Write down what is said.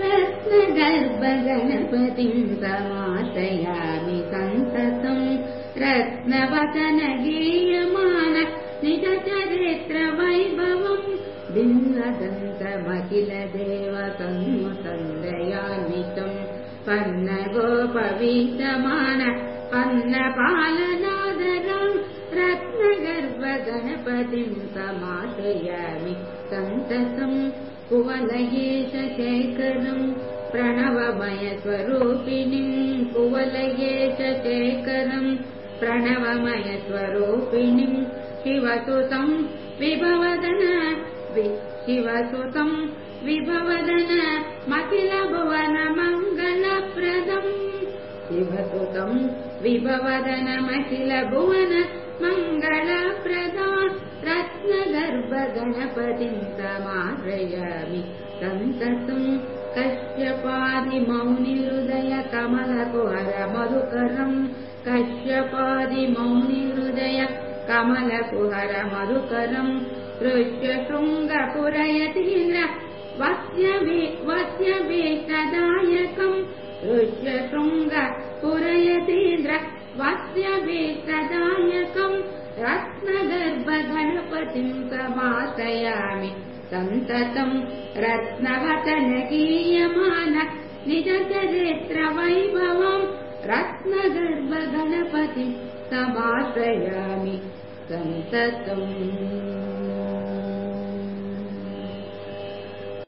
रत्नगर्भगणपतिम् समाश्रयामि सन्ततम् रत्नवचनगीयमान निजचरित्रवैभवम् बिन्ददन्तमखिल देव सन्मुसन्दयान्वितम् पन्न गोपवीतमान पन्नपालनादरम् रत्नगर्भगणपतिम् समाश्रयामि सन्ततम् कुवलयेश शेखरम् प्रणवमय स्वरूपिणीम् कुवलयेश शेखरम् प्रणवमय स्वरूपिणीम् शिवसुतम् विभवदन शिवसुतम् विभवदन मखिलभुवन मङ्गलप्रदम् शिवसुतम् विभवदन मखिलभुवन रत्नगर्भगणपतिम् समाश्रयामि सन्ततम् कश्यपादिमौनिहृदय कमलकुहर मधुकरम् कश्यपादिमौनिहृदय कमलकुहर मधुकरम् ऋष्यशृङ्गपुरयतीन्द्र वस्य वेष्टदायकम् ऋष्यशृङ्ग पुरयतीन्द्र वस्य वेष्टदायकम् रत्नगर्भगणपतिम् समाशयामि सन्ततम् रत्नवचनगीयमान निजचरित्रवैभवम् रत्नगर्भगणपतिम् समाश्रयामि सन्ततम्